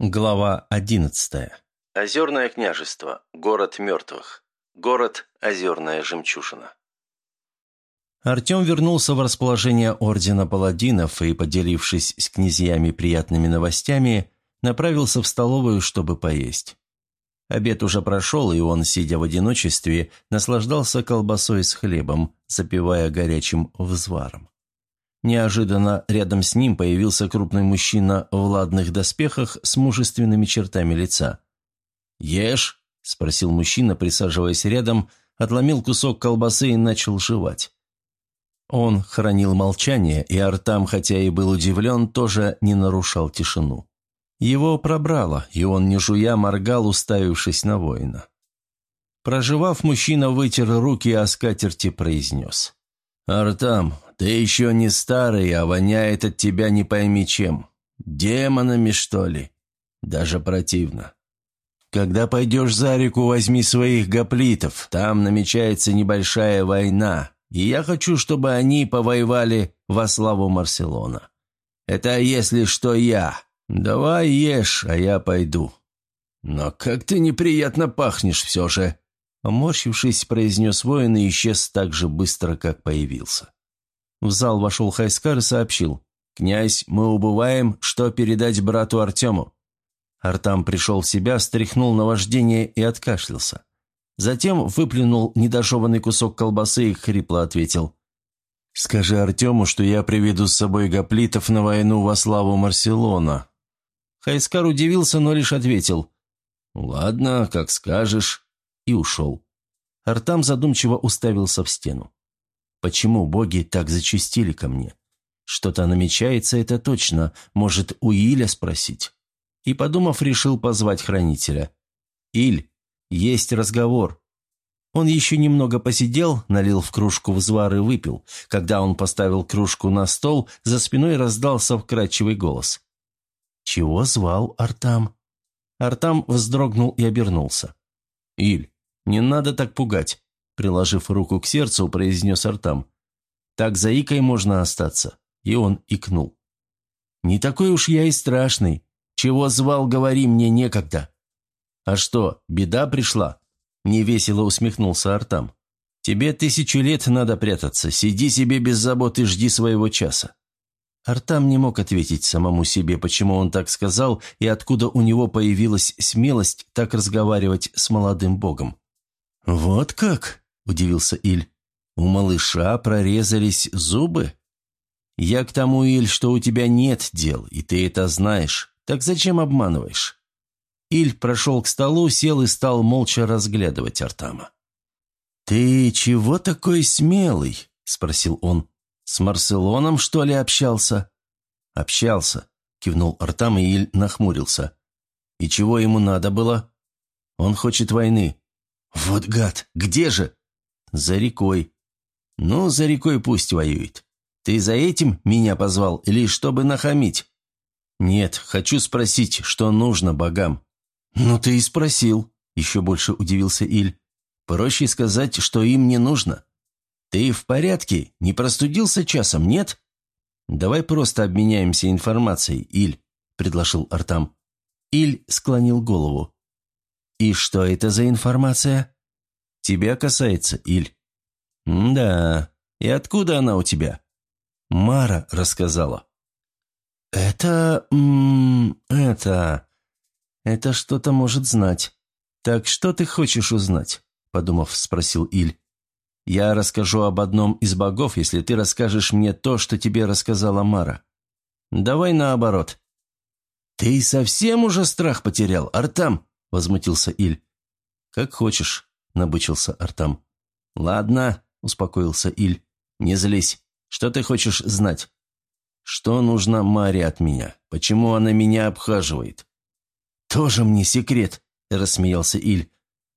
Глава одиннадцатая. Озерное княжество. Город мертвых. Город Озерная жемчужина. Артем вернулся в расположение Ордена Паладинов и, поделившись с князьями приятными новостями, направился в столовую, чтобы поесть. Обед уже прошел, и он, сидя в одиночестве, наслаждался колбасой с хлебом, запивая горячим взваром. Неожиданно рядом с ним появился крупный мужчина в ладных доспехах с мужественными чертами лица. «Ешь?» – спросил мужчина, присаживаясь рядом, отломил кусок колбасы и начал жевать. Он хранил молчание, и Артам, хотя и был удивлен, тоже не нарушал тишину. Его пробрало, и он, не жуя, моргал, уставившись на воина. Проживав, мужчина вытер руки, а скатерти произнес. «Артам, ты еще не старый, а воняет от тебя не пойми чем. Демонами, что ли? Даже противно. Когда пойдешь за реку, возьми своих гоплитов. Там намечается небольшая война, и я хочу, чтобы они повоевали во славу Марселона. Это если что я. Давай ешь, а я пойду. Но как ты неприятно пахнешь все же. Поморщившись, произнес воин и исчез так же быстро, как появился. В зал вошел Хайскар и сообщил. «Князь, мы убываем, что передать брату Артему?» Артам пришел в себя, стряхнул на вождение и откашлялся. Затем выплюнул недожеванный кусок колбасы и хрипло ответил. «Скажи Артему, что я приведу с собой гоплитов на войну во славу Марселона». Хайскар удивился, но лишь ответил. «Ладно, как скажешь», и ушел. Артам задумчиво уставился в стену. Почему боги так зачастили ко мне? Что-то намечается, это точно. Может, у Иля спросить? И, подумав, решил позвать хранителя. «Иль, есть разговор». Он еще немного посидел, налил в кружку взвар и выпил. Когда он поставил кружку на стол, за спиной раздался вкрадчивый голос. «Чего звал Артам?» Артам вздрогнул и обернулся. «Иль, не надо так пугать. Приложив руку к сердцу, произнес Артам. «Так заикой можно остаться». И он икнул. «Не такой уж я и страшный. Чего звал, говори, мне некогда». «А что, беда пришла?» Невесело усмехнулся Артам. «Тебе тысячу лет надо прятаться. Сиди себе без забот и жди своего часа». Артам не мог ответить самому себе, почему он так сказал и откуда у него появилась смелость так разговаривать с молодым богом. «Вот как?» – удивился Иль. «У малыша прорезались зубы?» «Я к тому, Иль, что у тебя нет дел, и ты это знаешь. Так зачем обманываешь?» Иль прошел к столу, сел и стал молча разглядывать Артама. «Ты чего такой смелый?» – спросил он. «С Марселоном, что ли, общался?» «Общался», – кивнул Артам, и Иль нахмурился. «И чего ему надо было?» «Он хочет войны». «Вот гад! Где же?» «За рекой». «Ну, за рекой пусть воюет. Ты за этим меня позвал или чтобы нахамить?» «Нет, хочу спросить, что нужно богам». «Ну ты и спросил», — еще больше удивился Иль. «Проще сказать, что им не нужно. Ты в порядке? Не простудился часом, нет?» «Давай просто обменяемся информацией, Иль», — предложил Артам. Иль склонил голову. «И что это за информация?» «Тебя касается, Иль». «Да. И откуда она у тебя?» «Мара рассказала». «Это... М -м, это... Это что-то может знать. Так что ты хочешь узнать?» Подумав, спросил Иль. «Я расскажу об одном из богов, если ты расскажешь мне то, что тебе рассказала Мара. Давай наоборот». «Ты совсем уже страх потерял, Артам?» – возмутился Иль. «Как хочешь. – набычился Артам. «Ладно», – успокоился Иль. «Не злись. Что ты хочешь знать?» «Что нужно Маре от меня? Почему она меня обхаживает?» «Тоже мне секрет», – рассмеялся Иль.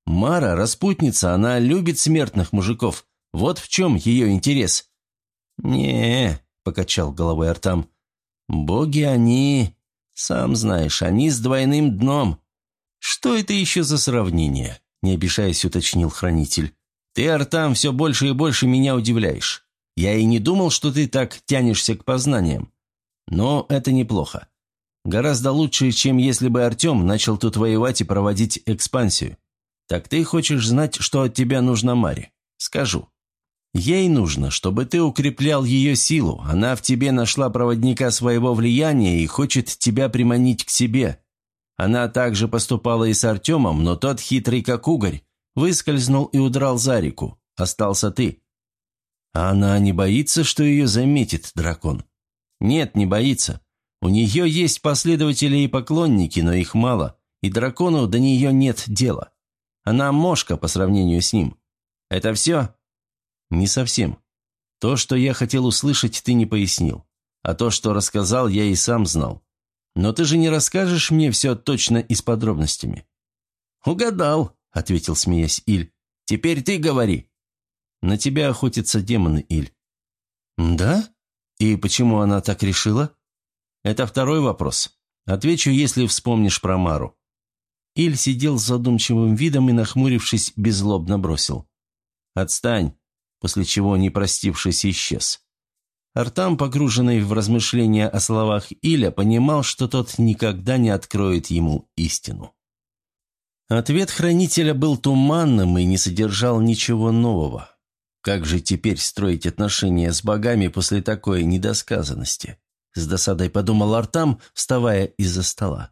«Мара – распутница, она любит смертных мужиков. Вот в чем ее интерес». «Не», – покачал головой Артам. «Боги они... Сам знаешь, они с двойным дном. Что это еще за сравнение? не обижаясь, уточнил хранитель. «Ты, Артам, все больше и больше меня удивляешь. Я и не думал, что ты так тянешься к познаниям. Но это неплохо. Гораздо лучше, чем если бы Артем начал тут воевать и проводить экспансию. Так ты хочешь знать, что от тебя нужно Маре? Скажу. Ей нужно, чтобы ты укреплял ее силу. Она в тебе нашла проводника своего влияния и хочет тебя приманить к себе. Она также поступала и с Артемом, но тот, хитрый как угорь, выскользнул и удрал за реку. Остался ты. А она не боится, что ее заметит дракон? Нет, не боится. У нее есть последователи и поклонники, но их мало, и дракону до нее нет дела. Она мошка по сравнению с ним. Это все? Не совсем. То, что я хотел услышать, ты не пояснил. А то, что рассказал, я и сам знал. Но ты же не расскажешь мне все точно и с подробностями». «Угадал», — ответил, смеясь Иль. «Теперь ты говори». «На тебя охотятся демоны, Иль». «Да? И почему она так решила?» «Это второй вопрос. Отвечу, если вспомнишь про Мару». Иль сидел с задумчивым видом и, нахмурившись, беззлобно бросил. «Отстань», после чего, не простившись, исчез. Артам, погруженный в размышления о словах Иля, понимал, что тот никогда не откроет ему истину. Ответ хранителя был туманным и не содержал ничего нового. Как же теперь строить отношения с богами после такой недосказанности? С досадой подумал Артам, вставая из-за стола.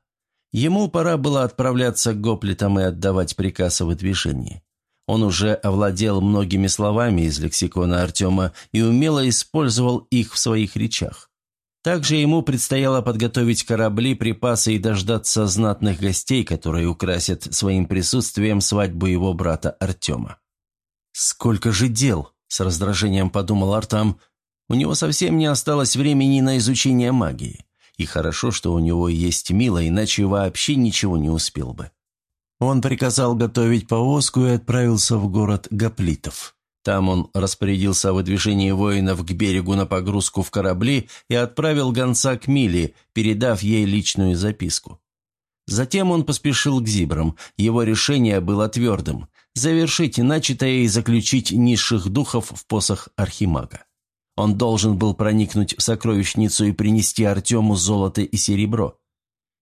Ему пора было отправляться к гоплитам и отдавать приказ о выдвижении. Он уже овладел многими словами из лексикона Артема и умело использовал их в своих речах. Также ему предстояло подготовить корабли, припасы и дождаться знатных гостей, которые украсят своим присутствием свадьбу его брата Артема. «Сколько же дел!» – с раздражением подумал Артам. «У него совсем не осталось времени на изучение магии. И хорошо, что у него есть Мила, иначе вообще ничего не успел бы». Он приказал готовить повозку и отправился в город Гоплитов. Там он распорядился о выдвижении воинов к берегу на погрузку в корабли и отправил гонца к Миле, передав ей личную записку. Затем он поспешил к Зибрам. Его решение было твердым – завершить начатое и заключить низших духов в посох Архимага. Он должен был проникнуть в сокровищницу и принести Артему золото и серебро.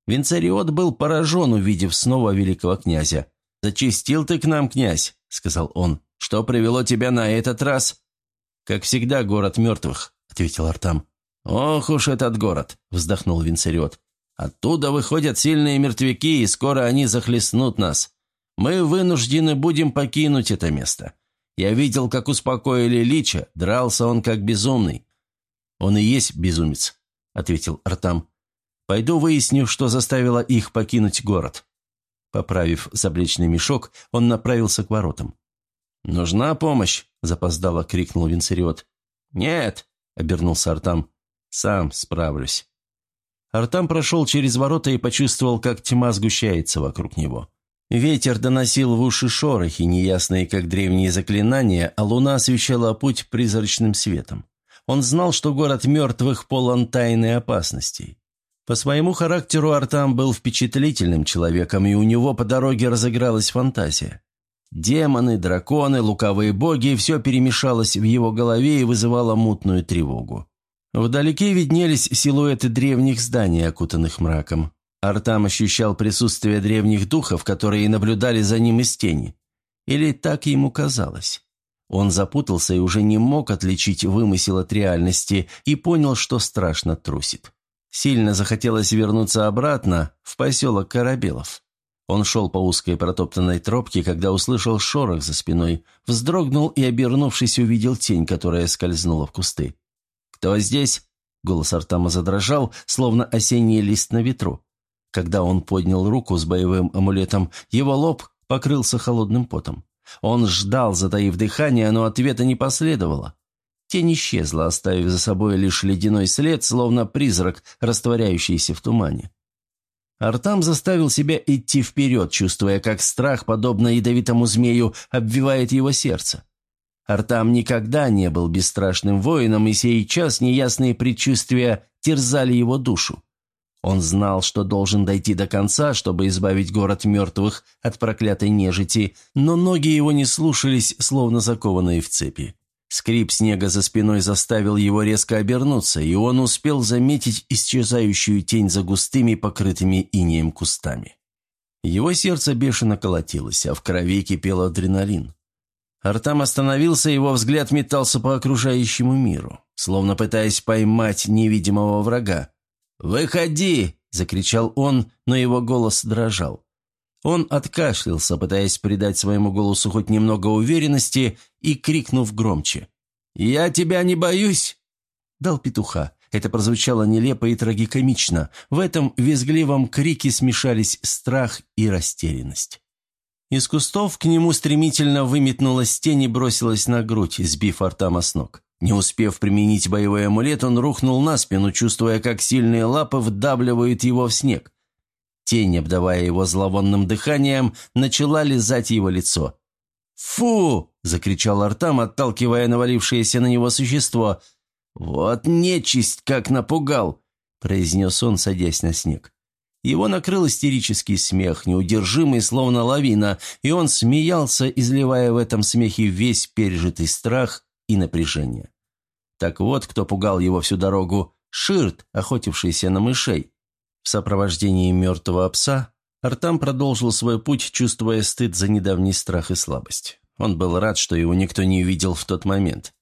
Винцариот был поражен, увидев снова великого князя. «Зачистил ты к нам, князь», — сказал он. «Что привело тебя на этот раз?» «Как всегда, город мертвых», — ответил Артам. «Ох уж этот город», — вздохнул Винцариот. «Оттуда выходят сильные мертвяки, и скоро они захлестнут нас. Мы вынуждены будем покинуть это место. Я видел, как успокоили Лича, дрался он как безумный». «Он и есть безумец», — ответил Артам. Пойду выясню, что заставило их покинуть город». Поправив заплечный мешок, он направился к воротам. «Нужна помощь?» – запоздало крикнул Винцериот. «Нет», – обернулся Артам. «Сам справлюсь». Артам прошел через ворота и почувствовал, как тьма сгущается вокруг него. Ветер доносил в уши шорохи, неясные, как древние заклинания, а луна освещала путь призрачным светом. Он знал, что город мертвых полон тайны опасностей. По своему характеру Артам был впечатлительным человеком, и у него по дороге разыгралась фантазия. Демоны, драконы, лукавые боги – все перемешалось в его голове и вызывало мутную тревогу. Вдалеке виднелись силуэты древних зданий, окутанных мраком. Артам ощущал присутствие древних духов, которые наблюдали за ним из тени. Или так ему казалось. Он запутался и уже не мог отличить вымысел от реальности и понял, что страшно трусит. Сильно захотелось вернуться обратно, в поселок Корабелов. Он шел по узкой протоптанной тропке, когда услышал шорох за спиной, вздрогнул и, обернувшись, увидел тень, которая скользнула в кусты. «Кто здесь?» — голос Артама задрожал, словно осенний лист на ветру. Когда он поднял руку с боевым амулетом, его лоб покрылся холодным потом. Он ждал, затаив дыхание, но ответа не последовало. Тень исчезла, оставив за собой лишь ледяной след, словно призрак, растворяющийся в тумане. Артам заставил себя идти вперед, чувствуя, как страх, подобно ядовитому змею, обвивает его сердце. Артам никогда не был бесстрашным воином, и сейчас неясные предчувствия терзали его душу. Он знал, что должен дойти до конца, чтобы избавить город мертвых от проклятой нежити, но ноги его не слушались, словно закованные в цепи. Скрип снега за спиной заставил его резко обернуться, и он успел заметить исчезающую тень за густыми, покрытыми инеем кустами. Его сердце бешено колотилось, а в крови кипел адреналин. Артам остановился, его взгляд метался по окружающему миру, словно пытаясь поймать невидимого врага. «Выходи!» – закричал он, но его голос дрожал. Он откашлялся, пытаясь придать своему голосу хоть немного уверенности, и крикнув громче. «Я тебя не боюсь!» Дал петуха. Это прозвучало нелепо и трагикомично. В этом визгливом крике смешались страх и растерянность. Из кустов к нему стремительно выметнулась тень и бросилась на грудь, сбив Артама с ног. Не успев применить боевой амулет, он рухнул на спину, чувствуя, как сильные лапы вдавливают его в снег. Тень, обдавая его зловонным дыханием, начала лизать его лицо. «Фу!» – закричал Артам, отталкивая навалившееся на него существо. «Вот нечисть, как напугал!» – произнес он, садясь на снег. Его накрыл истерический смех, неудержимый, словно лавина, и он смеялся, изливая в этом смехе весь пережитый страх и напряжение. Так вот, кто пугал его всю дорогу – Ширт, охотившийся на мышей. В сопровождении мертвого пса Артам продолжил свой путь, чувствуя стыд за недавний страх и слабость. Он был рад, что его никто не увидел в тот момент.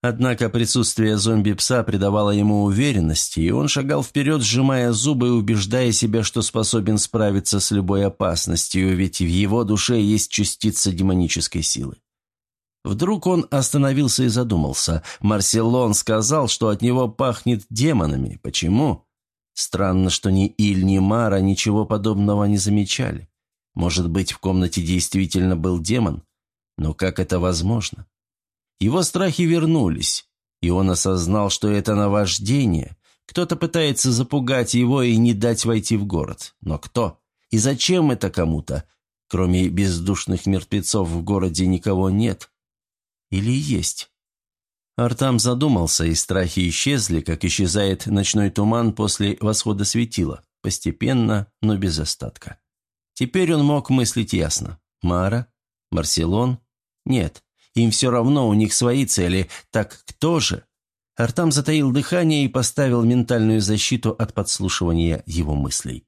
Однако присутствие зомби-пса придавало ему уверенности, и он шагал вперед, сжимая зубы и убеждая себя, что способен справиться с любой опасностью, ведь в его душе есть частица демонической силы. Вдруг он остановился и задумался. Марселон сказал, что от него пахнет демонами. Почему? Странно, что ни Иль, ни Мара ничего подобного не замечали. Может быть, в комнате действительно был демон? Но как это возможно? Его страхи вернулись, и он осознал, что это наваждение. Кто-то пытается запугать его и не дать войти в город. Но кто? И зачем это кому-то? Кроме бездушных мертвецов в городе никого нет. Или есть? Артам задумался, и страхи исчезли, как исчезает ночной туман после восхода светила, постепенно, но без остатка. Теперь он мог мыслить ясно. Мара? Марселон? Нет, им все равно, у них свои цели. Так кто же? Артам затаил дыхание и поставил ментальную защиту от подслушивания его мыслей.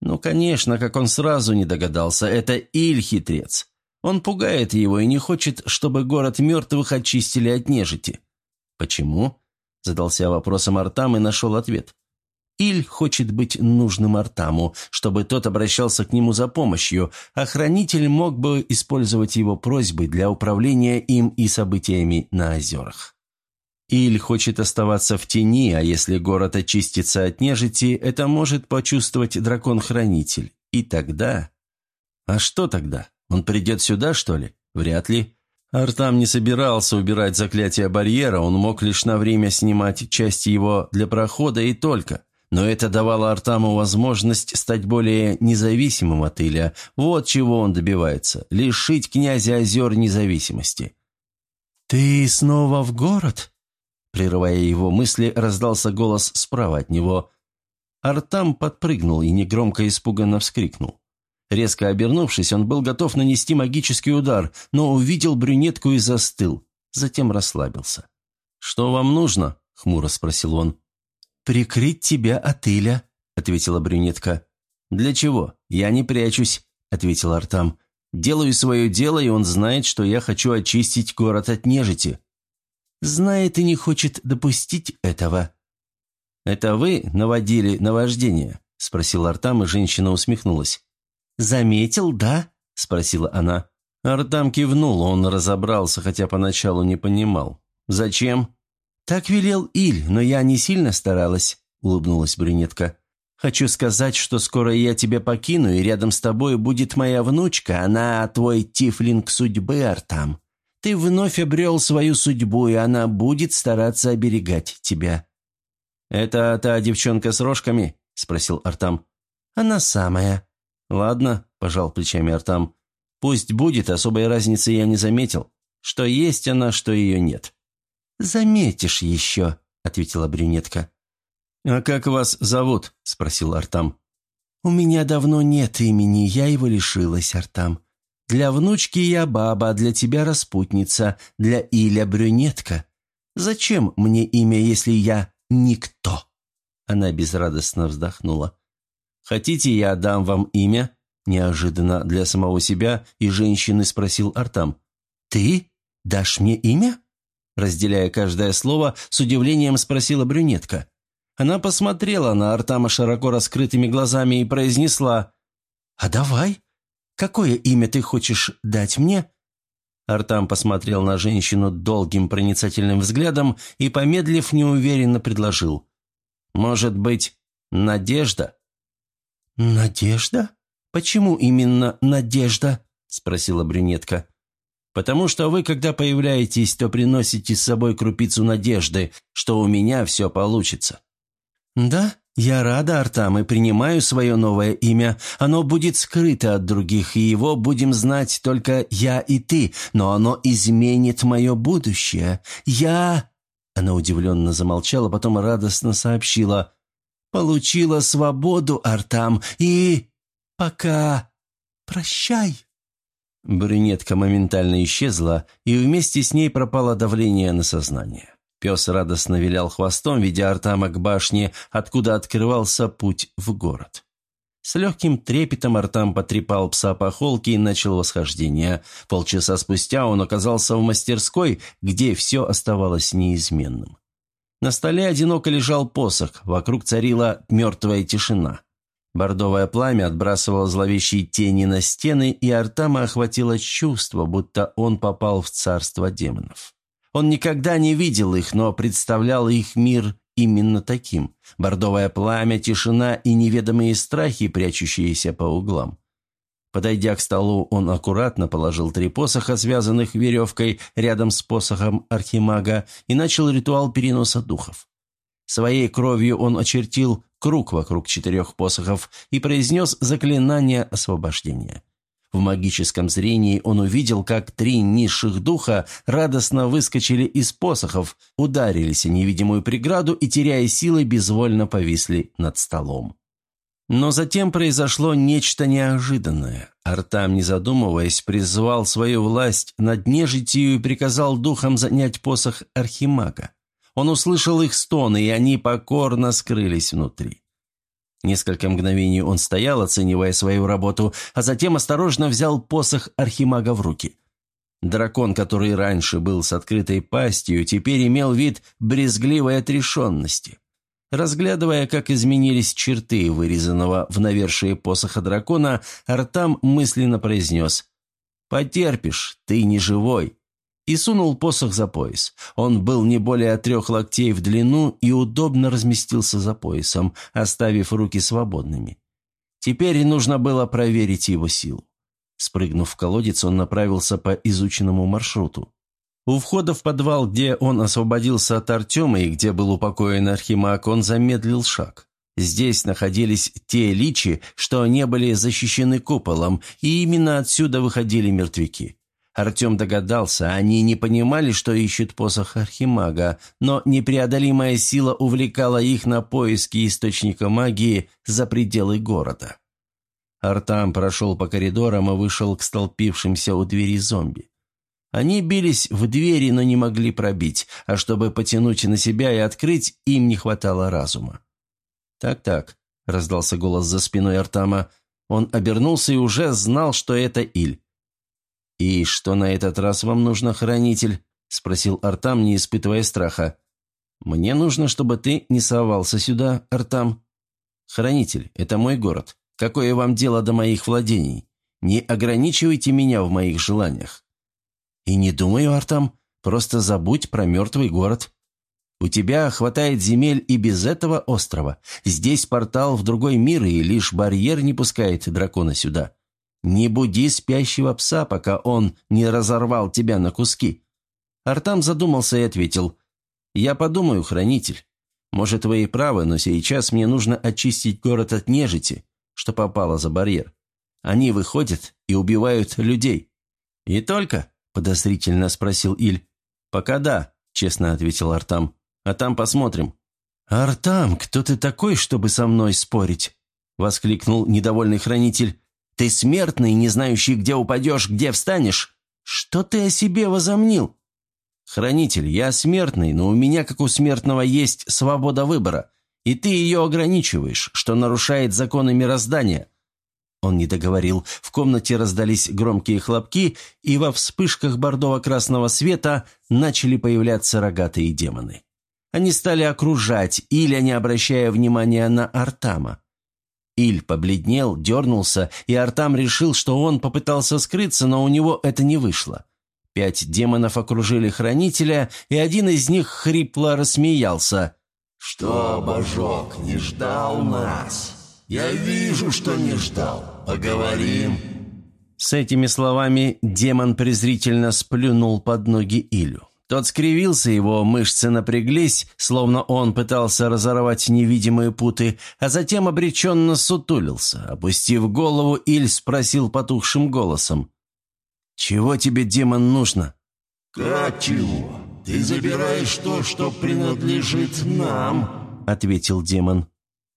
Ну, конечно, как он сразу не догадался, это Иль-хитрец. Он пугает его и не хочет, чтобы город мертвых очистили от нежити. Почему? Задался вопросом Артам и нашел ответ. Иль хочет быть нужным Артаму, чтобы тот обращался к нему за помощью, а хранитель мог бы использовать его просьбы для управления им и событиями на озерах. Иль хочет оставаться в тени, а если город очистится от нежити, это может почувствовать дракон-хранитель. И тогда... А что тогда? Он придет сюда, что ли? Вряд ли. Артам не собирался убирать заклятие барьера, он мог лишь на время снимать часть его для прохода и только но это давало Артаму возможность стать более независимым от Иля. Вот чего он добивается – лишить князя озер независимости. «Ты снова в город?» Прерывая его мысли, раздался голос справа от него. Артам подпрыгнул и негромко испуганно вскрикнул. Резко обернувшись, он был готов нанести магический удар, но увидел брюнетку и застыл, затем расслабился. «Что вам нужно?» – хмуро спросил он. «Прикрыть тебя от Иля», — ответила брюнетка. «Для чего? Я не прячусь», — ответил Артам. «Делаю свое дело, и он знает, что я хочу очистить город от нежити». «Знает и не хочет допустить этого». «Это вы наводили наваждение?» — спросил Артам, и женщина усмехнулась. «Заметил, да?» — спросила она. Артам кивнул, он разобрался, хотя поначалу не понимал. «Зачем?» «Так велел Иль, но я не сильно старалась», — улыбнулась брюнетка. «Хочу сказать, что скоро я тебя покину, и рядом с тобой будет моя внучка, она твой тифлинг судьбы, Артам. Ты вновь обрел свою судьбу, и она будет стараться оберегать тебя». «Это та девчонка с рожками?» — спросил Артам. «Она самая». «Ладно», — пожал плечами Артам. «Пусть будет, особой разницы я не заметил. Что есть она, что ее нет». «Заметишь еще», — ответила брюнетка. «А как вас зовут?» — спросил Артам. «У меня давно нет имени, я его лишилась, Артам. Для внучки я баба, для тебя распутница, для Иля брюнетка. Зачем мне имя, если я никто?» Она безрадостно вздохнула. «Хотите, я дам вам имя?» Неожиданно для самого себя и женщины спросил Артам. «Ты дашь мне имя?» Разделяя каждое слово, с удивлением спросила брюнетка. Она посмотрела на Артама широко раскрытыми глазами и произнесла «А давай, какое имя ты хочешь дать мне?» Артам посмотрел на женщину долгим проницательным взглядом и, помедлив, неуверенно предложил. «Может быть, Надежда?» «Надежда? Почему именно Надежда?» – спросила брюнетка. «Потому что вы, когда появляетесь, то приносите с собой крупицу надежды, что у меня все получится». «Да, я рада, Артам, и принимаю свое новое имя. Оно будет скрыто от других, и его будем знать только я и ты, но оно изменит мое будущее. Я...» Она удивленно замолчала, потом радостно сообщила. «Получила свободу, Артам, и... пока... прощай». Брюнетка моментально исчезла, и вместе с ней пропало давление на сознание. Пес радостно вилял хвостом, ведя Артама к башне, откуда открывался путь в город. С легким трепетом Артам потрепал пса по холке и начал восхождение. Полчаса спустя он оказался в мастерской, где все оставалось неизменным. На столе одиноко лежал посох, вокруг царила мертвая тишина. Бордовое пламя отбрасывало зловещие тени на стены, и Артама охватило чувство, будто он попал в царство демонов. Он никогда не видел их, но представлял их мир именно таким. Бордовое пламя, тишина и неведомые страхи, прячущиеся по углам. Подойдя к столу, он аккуратно положил три посоха, связанных веревкой рядом с посохом архимага, и начал ритуал переноса духов. Своей кровью он очертил круг вокруг четырех посохов и произнес заклинание освобождения. В магическом зрении он увидел, как три низших духа радостно выскочили из посохов, ударились о невидимую преграду и, теряя силы, безвольно повисли над столом. Но затем произошло нечто неожиданное. Артам, не задумываясь, призвал свою власть над нежитью и приказал духам занять посох Архимага. Он услышал их стоны, и они покорно скрылись внутри. Несколько мгновений он стоял, оценивая свою работу, а затем осторожно взял посох Архимага в руки. Дракон, который раньше был с открытой пастью, теперь имел вид брезгливой отрешенности. Разглядывая, как изменились черты вырезанного в навершие посоха дракона, Артам мысленно произнес «Потерпишь, ты не живой» и сунул посох за пояс. Он был не более трех локтей в длину и удобно разместился за поясом, оставив руки свободными. Теперь нужно было проверить его силу. Спрыгнув в колодец, он направился по изученному маршруту. У входа в подвал, где он освободился от Артема и где был упокоен Архимаг, он замедлил шаг. Здесь находились те личи, что не были защищены куполом, и именно отсюда выходили мертвяки. Артем догадался, они не понимали, что ищут посох Архимага, но непреодолимая сила увлекала их на поиски источника магии за пределы города. Артам прошел по коридорам и вышел к столпившимся у двери зомби. Они бились в двери, но не могли пробить, а чтобы потянуть на себя и открыть, им не хватало разума. «Так-так», — раздался голос за спиной Артама. Он обернулся и уже знал, что это Иль. «И что на этот раз вам нужно, хранитель?» – спросил Артам, не испытывая страха. «Мне нужно, чтобы ты не совался сюда, Артам. Хранитель, это мой город. Какое вам дело до моих владений? Не ограничивайте меня в моих желаниях». «И не думаю, Артам, просто забудь про мертвый город. У тебя хватает земель и без этого острова. Здесь портал в другой мир, и лишь барьер не пускает дракона сюда. Не буди спящего пса, пока он не разорвал тебя на куски». Артам задумался и ответил. «Я подумаю, хранитель. Может, вы и правы, но сейчас мне нужно очистить город от нежити, что попало за барьер. Они выходят и убивают людей». «И только?» – подозрительно спросил Иль. «Пока да», – честно ответил Артам. «А там посмотрим». «Артам, кто ты такой, чтобы со мной спорить?» – воскликнул недовольный хранитель. Ты смертный, не знающий, где упадешь, где встанешь. Что ты о себе возомнил?» «Хранитель, я смертный, но у меня, как у смертного, есть свобода выбора, и ты ее ограничиваешь, что нарушает законы мироздания». Он не договорил. В комнате раздались громкие хлопки, и во вспышках бордово-красного света начали появляться рогатые демоны. Они стали окружать Иля, не обращая внимания на Артама. Иль побледнел, дернулся, и Артам решил, что он попытался скрыться, но у него это не вышло. Пять демонов окружили хранителя, и один из них хрипло рассмеялся. «Что, Божок, не ждал нас? Я вижу, что не ждал. Поговорим». С этими словами демон презрительно сплюнул под ноги Илю. Тот скривился, его мышцы напряглись, словно он пытался разорвать невидимые путы, а затем обреченно сутулился. Опустив голову, Иль спросил потухшим голосом. «Чего тебе, демон, нужно?» «Как чего? Ты забираешь то, что принадлежит нам», — ответил демон.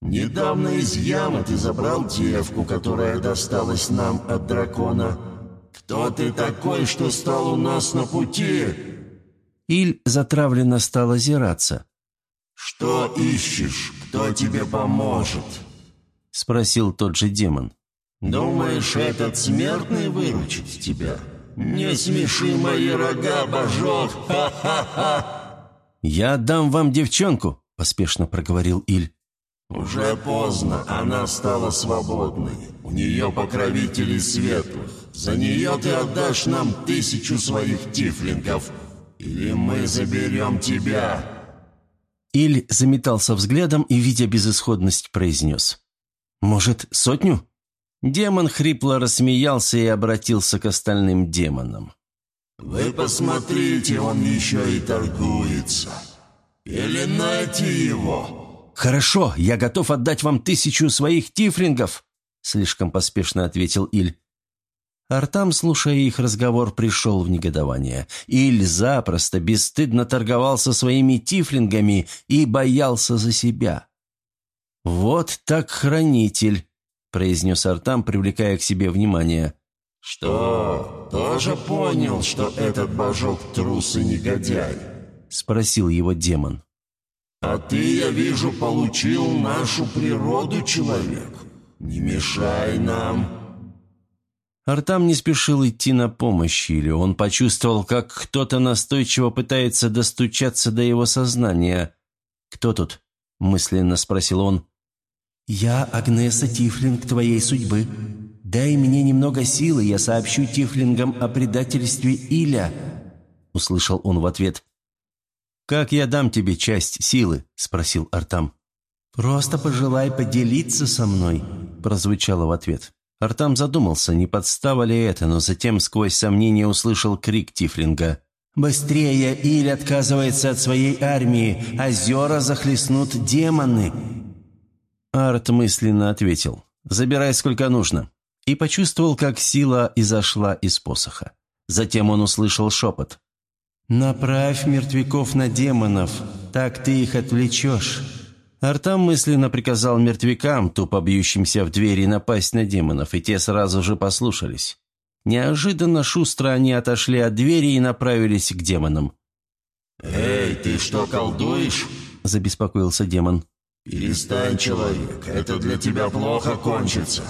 «Недавно из ямы ты забрал девку, которая досталась нам от дракона. Кто ты такой, что стал у нас на пути?» Иль затравленно стал озираться. «Что ищешь? Кто тебе поможет?» — спросил тот же демон. «Думаешь, этот смертный выручит тебя? Не смеши мои рога, божок! Ха-ха-ха!» «Я отдам вам девчонку», — поспешно проговорил Иль. «Уже поздно, она стала свободной. У нее покровители светлых. За нее ты отдашь нам тысячу своих тифлингов, или мы заберем тебя!» Иль заметался взглядом и, видя безысходность, произнес. «Может, сотню?» Демон хрипло рассмеялся и обратился к остальным демонам. «Вы посмотрите, он еще и торгуется. Пеленайте его!» «Хорошо, я готов отдать вам тысячу своих тифлингов», слишком поспешно ответил Иль. Артам, слушая их разговор, пришел в негодование. Иль запросто, бесстыдно торговался своими тифлингами и боялся за себя. «Вот так хранитель», — произнес Артам, привлекая к себе внимание. «Что, тоже понял, что этот божок трус и негодяй?» — спросил его демон. «А ты, я вижу, получил нашу природу, человек. Не мешай нам». Артам не спешил идти на помощь или он почувствовал, как кто-то настойчиво пытается достучаться до его сознания. «Кто тут?» – мысленно спросил он. «Я Агнеса Тифлинг твоей судьбы. Дай мне немного силы, я сообщу Тифлингам о предательстве Иля», – услышал он в ответ. «Как я дам тебе часть силы?» – спросил Артам. «Просто пожелай поделиться со мной», – прозвучало в ответ. Артам задумался, не подстава ли это, но затем сквозь сомнение услышал крик Тифлинга. «Быстрее! Иль отказывается от своей армии! Озера захлестнут демоны!» Арт мысленно ответил. «Забирай сколько нужно!» И почувствовал, как сила изошла из посоха. Затем он услышал шепот. «Направь мертвяков на демонов, так ты их отвлечешь!» Артам мысленно приказал мертвякам, тупо бьющимся в двери, напасть на демонов, и те сразу же послушались. Неожиданно шустро они отошли от двери и направились к демонам. «Эй, ты что, колдуешь?» – забеспокоился демон. «Перестань, человек, это для тебя плохо кончится».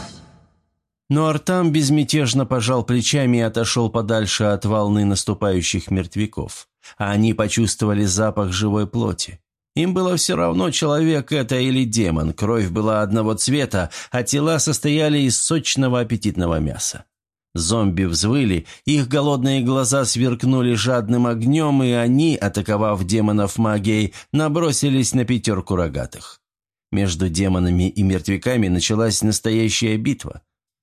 Но Артам безмятежно пожал плечами и отошел подальше от волны наступающих мертвяков. А они почувствовали запах живой плоти. Им было все равно, человек это или демон, кровь была одного цвета, а тела состояли из сочного аппетитного мяса. Зомби взвыли, их голодные глаза сверкнули жадным огнем, и они, атаковав демонов магией, набросились на пятерку рогатых. Между демонами и мертвяками началась настоящая битва.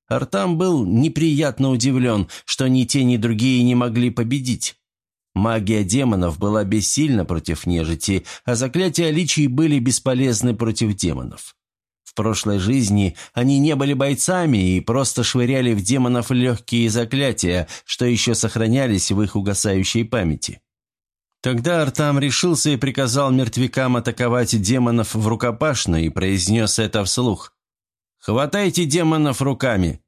Артам был неприятно удивлен, что ни те, ни другие не могли победить. Магия демонов была бессильна против нежити, а заклятия личий были бесполезны против демонов. В прошлой жизни они не были бойцами и просто швыряли в демонов легкие заклятия, что еще сохранялись в их угасающей памяти. Тогда Артам решился и приказал мертвякам атаковать демонов в рукопашную и произнес это вслух. «Хватайте демонов руками!»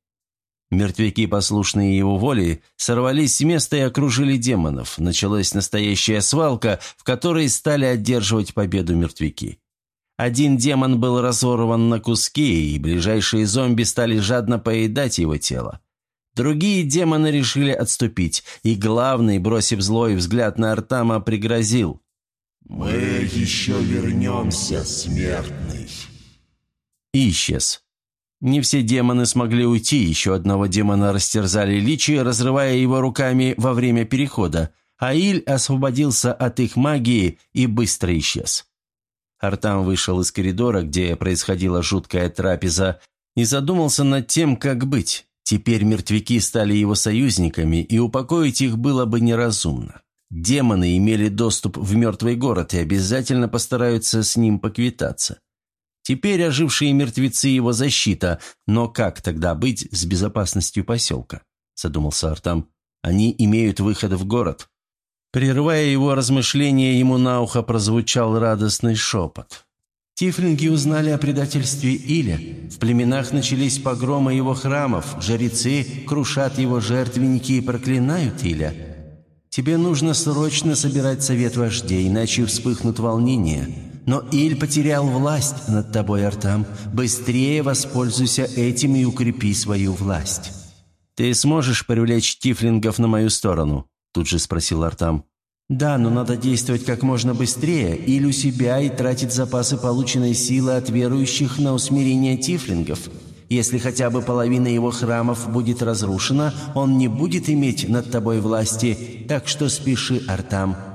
Мертвяки, послушные его воле, сорвались с места и окружили демонов. Началась настоящая свалка, в которой стали одерживать победу мертвяки. Один демон был разорван на куски, и ближайшие зомби стали жадно поедать его тело. Другие демоны решили отступить, и главный, бросив злой взгляд на Артама, пригрозил. «Мы еще вернемся, смертный!» И исчез. Не все демоны смогли уйти, еще одного демона растерзали личи, разрывая его руками во время перехода, а Иль освободился от их магии и быстро исчез. Артам вышел из коридора, где происходила жуткая трапеза, и задумался над тем, как быть. Теперь мертвяки стали его союзниками, и упокоить их было бы неразумно. Демоны имели доступ в мертвый город и обязательно постараются с ним поквитаться. Теперь ожившие мертвецы его защита, но как тогда быть с безопасностью поселка? Задумался Артам. Они имеют выход в город. Прерывая его размышления, ему на ухо прозвучал радостный шепот. Тифлинги узнали о предательстве Иля. В племенах начались погромы его храмов, жрецы крушат его жертвенники и проклинают Иля. Тебе нужно срочно собирать совет вождей, иначе вспыхнут волнения. Но Иль потерял власть над тобой, Артам. Быстрее воспользуйся этим и укрепи свою власть. Ты сможешь привлечь тифлингов на мою сторону? Тут же спросил Артам. «Да, но надо действовать как можно быстрее, или у себя и тратить запасы полученной силы от верующих на усмирение тифлингов. Если хотя бы половина его храмов будет разрушена, он не будет иметь над тобой власти, так что спеши, Артам».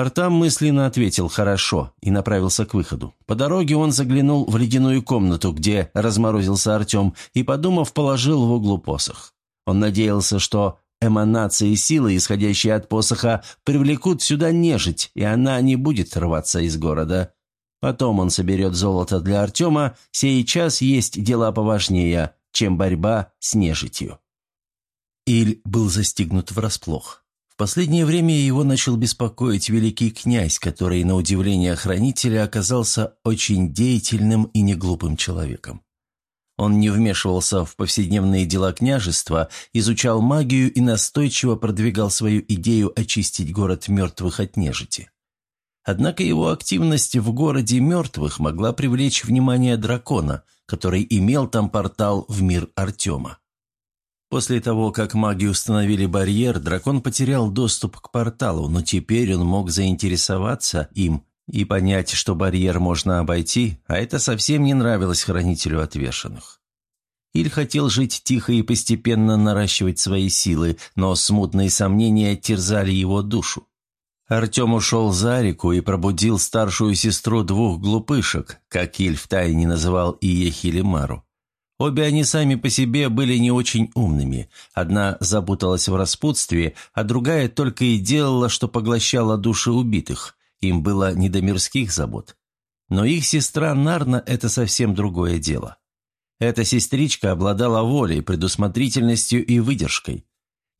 Артам мысленно ответил «хорошо» и направился к выходу. По дороге он заглянул в ледяную комнату, где разморозился Артем, и, подумав, положил в углу посох. Он надеялся, что Эманации силы, исходящие от посоха, привлекут сюда нежить, и она не будет рваться из города. Потом он соберет золото для Артема, сей час есть дела поважнее, чем борьба с нежитью. Иль был застигнут врасплох. Последнее время его начал беспокоить великий князь, который, на удивление хранителя, оказался очень деятельным и неглупым человеком. Он не вмешивался в повседневные дела княжества, изучал магию и настойчиво продвигал свою идею очистить город мертвых от нежити. Однако его активность в городе мертвых могла привлечь внимание дракона, который имел там портал в мир Артема. После того, как маги установили барьер, дракон потерял доступ к порталу, но теперь он мог заинтересоваться им и понять, что барьер можно обойти, а это совсем не нравилось хранителю отвешенных. Иль хотел жить тихо и постепенно наращивать свои силы, но смутные сомнения терзали его душу. Артем ушел за реку и пробудил старшую сестру двух глупышек, как Иль втайне называл Иехили Мару. Обе они сами по себе были не очень умными. Одна запуталась в распутстве, а другая только и делала, что поглощала души убитых. Им было не до мирских забот. Но их сестра Нарна – это совсем другое дело. Эта сестричка обладала волей, предусмотрительностью и выдержкой.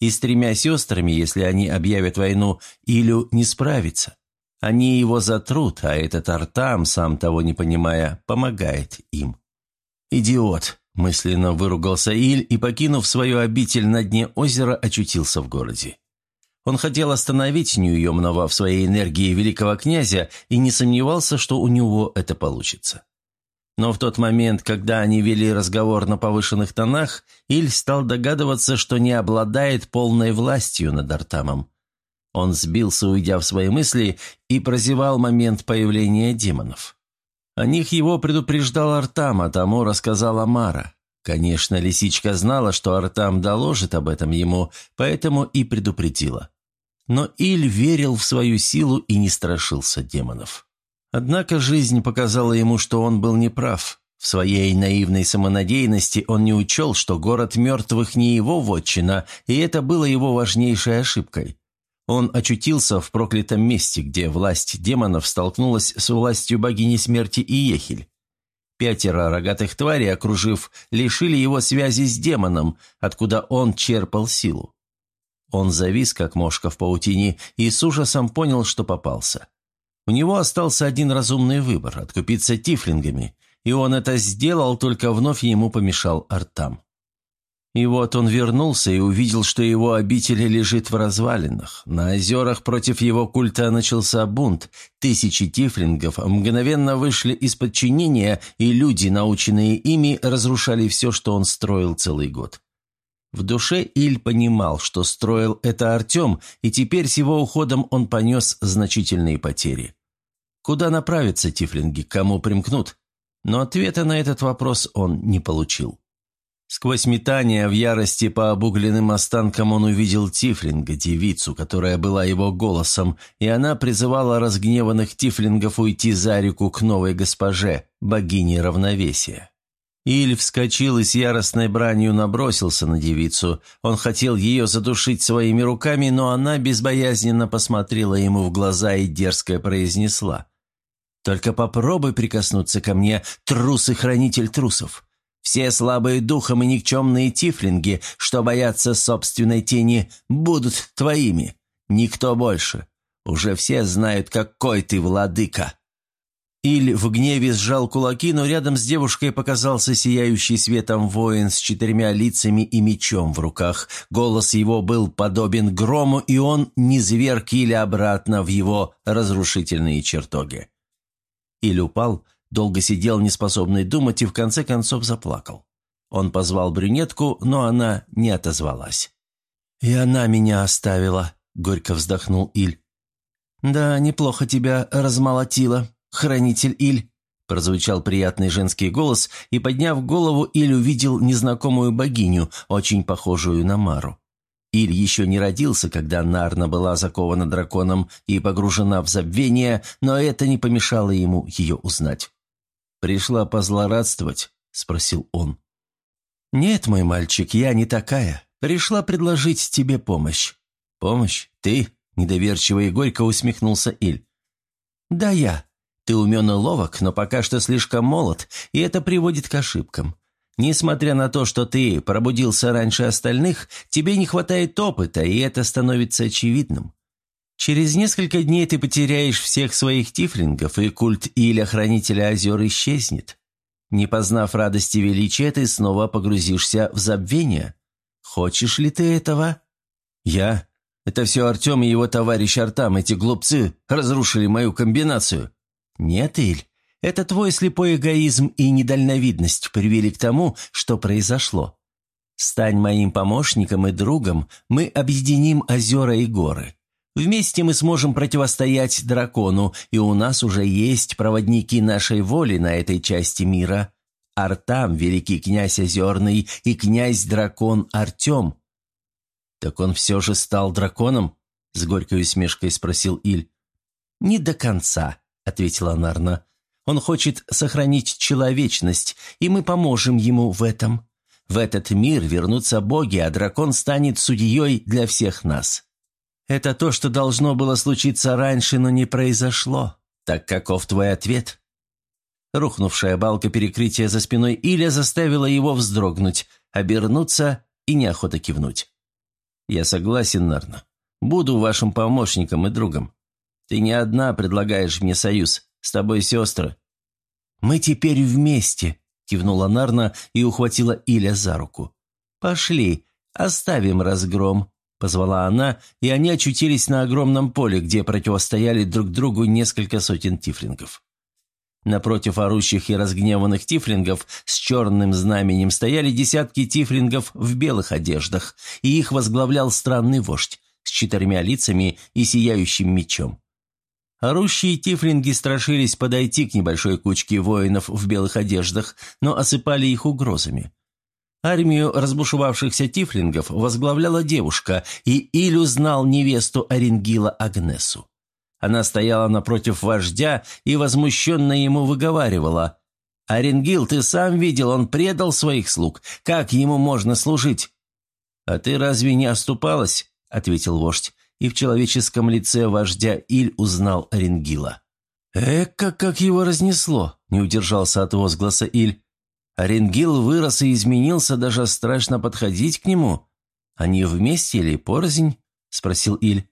И с тремя сестрами, если они объявят войну, Илю не справится. Они его затрут, а этот Артам, сам того не понимая, помогает им. «Идиот!» – мысленно выругался Иль и, покинув свою обитель на дне озера, очутился в городе. Он хотел остановить Ньюемного в своей энергии великого князя и не сомневался, что у него это получится. Но в тот момент, когда они вели разговор на повышенных тонах, Иль стал догадываться, что не обладает полной властью над Артамом. Он сбился, уйдя в свои мысли, и прозевал момент появления демонов. О них его предупреждал Артам, а тому рассказала Мара. Конечно, лисичка знала, что Артам доложит об этом ему, поэтому и предупредила. Но Иль верил в свою силу и не страшился демонов. Однако жизнь показала ему, что он был неправ. В своей наивной самонадеянности он не учел, что город мертвых не его вотчина, и это было его важнейшей ошибкой. Он очутился в проклятом месте, где власть демонов столкнулась с властью богини смерти Иехель. Пятеро рогатых тварей, окружив, лишили его связи с демоном, откуда он черпал силу. Он завис, как мошка в паутине, и с ужасом понял, что попался. У него остался один разумный выбор – откупиться тифлингами, и он это сделал, только вновь ему помешал Артам. И вот он вернулся и увидел, что его обитель лежит в развалинах. На озерах против его культа начался бунт. Тысячи тифлингов мгновенно вышли из подчинения, и люди, наученные ими, разрушали все, что он строил целый год. В душе Иль понимал, что строил это Артем, и теперь с его уходом он понес значительные потери. Куда направятся тифлинги, кому примкнут? Но ответа на этот вопрос он не получил. Сквозь метание в ярости по обугленным останкам он увидел Тифлинга, девицу, которая была его голосом, и она призывала разгневанных Тифлингов уйти за реку к новой госпоже, богине равновесия. Иль вскочил и с яростной бранью набросился на девицу. Он хотел ее задушить своими руками, но она безбоязненно посмотрела ему в глаза и дерзко произнесла. «Только попробуй прикоснуться ко мне, трус и хранитель трусов. Все слабые духом и никчемные тифлинги, что боятся собственной тени, будут твоими. Никто больше. Уже все знают, какой ты владыка». Иль в гневе сжал кулаки, но рядом с девушкой показался сияющий светом воин с четырьмя лицами и мечом в руках. Голос его был подобен грому, и он низверг Иля обратно в его разрушительные чертоги. Иль упал, Долго сидел, неспособный думать, и в конце концов заплакал. Он позвал брюнетку, но она не отозвалась. «И она меня оставила», — горько вздохнул Иль. «Да, неплохо тебя размолотила, хранитель Иль», — прозвучал приятный женский голос, и, подняв голову, Иль увидел незнакомую богиню, очень похожую на Мару. Иль еще не родился, когда Нарна была закована драконом и погружена в забвение, но это не помешало ему ее узнать. «Пришла позлорадствовать?» – спросил он. «Нет, мой мальчик, я не такая. Пришла предложить тебе помощь». «Помощь? Ты?» – недоверчиво и горько усмехнулся Иль. «Да я. Ты умен и ловок, но пока что слишком молод, и это приводит к ошибкам. Несмотря на то, что ты пробудился раньше остальных, тебе не хватает опыта, и это становится очевидным. Через несколько дней ты потеряешь всех своих тифлингов, и культ Иля Хранителя озер исчезнет. Не познав радости величия, ты снова погрузишься в забвение. Хочешь ли ты этого? Я? Это все Артем и его товарищ Артам, эти глупцы, разрушили мою комбинацию. Нет, Иль, это твой слепой эгоизм и недальновидность привели к тому, что произошло. Стань моим помощником и другом, мы объединим озера и горы. Вместе мы сможем противостоять дракону, и у нас уже есть проводники нашей воли на этой части мира. Артам, великий князь Озерный, и князь-дракон Артем». «Так он все же стал драконом?» — с горькой усмешкой спросил Иль. «Не до конца», — ответила Нарна. «Он хочет сохранить человечность, и мы поможем ему в этом. В этот мир вернутся боги, а дракон станет судьей для всех нас». Это то, что должно было случиться раньше, но не произошло. Так каков твой ответ?» Рухнувшая балка перекрытия за спиной Иля заставила его вздрогнуть, обернуться и неохото кивнуть. «Я согласен, Нарна. Буду вашим помощником и другом. Ты не одна предлагаешь мне союз. С тобой сестры». «Мы теперь вместе», — кивнула Нарна и ухватила Иля за руку. «Пошли, оставим разгром. – позвала она, и они очутились на огромном поле, где противостояли друг другу несколько сотен тифлингов. Напротив орущих и разгневанных тифлингов с черным знаменем стояли десятки тифлингов в белых одеждах, и их возглавлял странный вождь с четырьмя лицами и сияющим мечом. Орущие тифлинги страшились подойти к небольшой кучке воинов в белых одеждах, но осыпали их угрозами. Армию разбушевавшихся тифлингов возглавляла девушка, и Иль узнал невесту Оренгила Агнесу. Она стояла напротив вождя и возмущенно ему выговаривала. «Оренгил, ты сам видел, он предал своих слуг. Как ему можно служить?» «А ты разве не оступалась?» — ответил вождь, и в человеческом лице вождя Иль узнал Оренгила. «Эка, как его разнесло!» — не удержался от возгласа Иль. Оренгил вырос и изменился, даже страшно подходить к нему. Они вместе или порознь?» – спросил Иль.